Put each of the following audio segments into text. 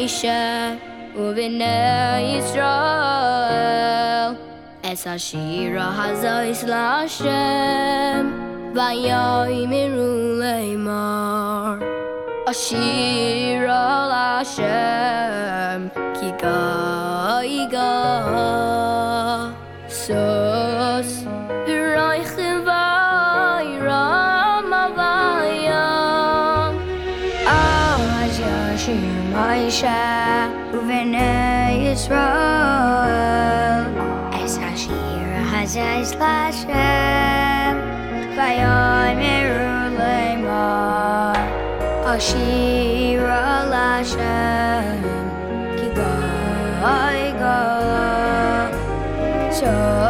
Aisha وبنا Yisrael Es Ashira Hazois Lashem Vayoy Miruleimar. Ashira Lashem Ki Goy Isha Uvene Yisroel Es Hashir Hazaz Lashem Vayon Meru Leymar Hashir Lashem Ki Goy Goy Goy Goy Goy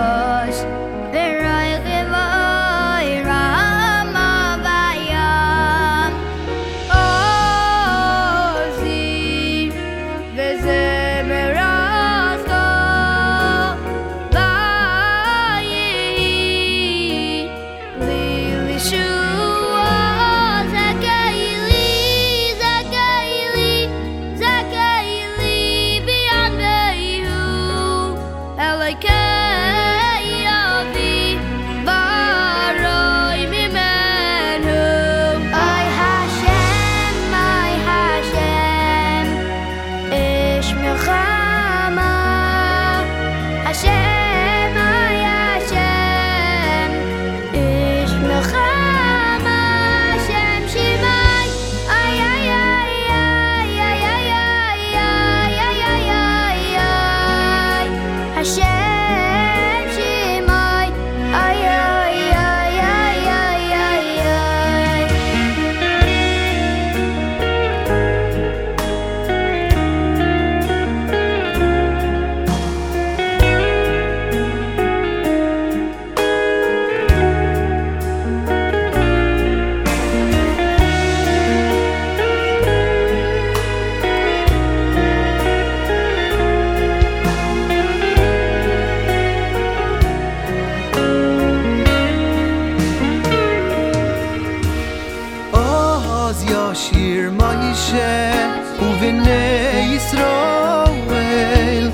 אז ישיר מוישה ובני ישראל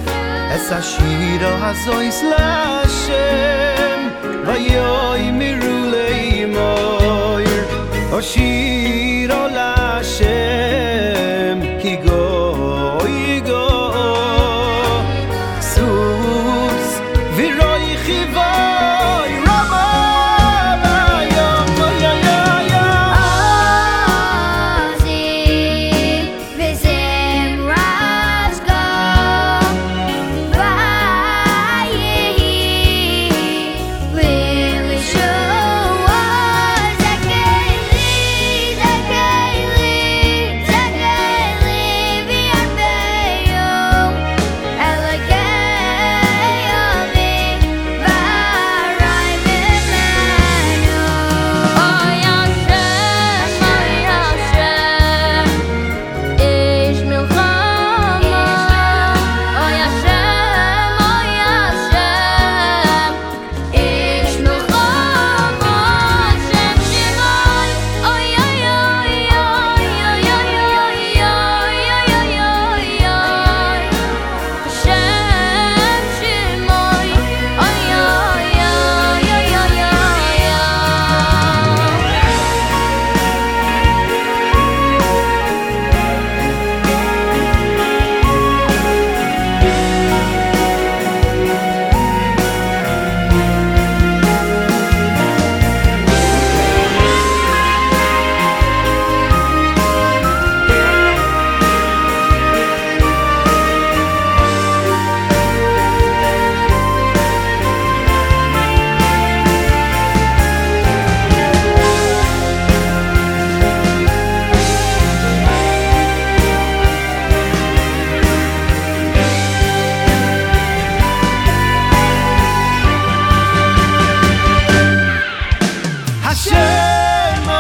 es a shiro hazoy slashem vayoy mirulei moir o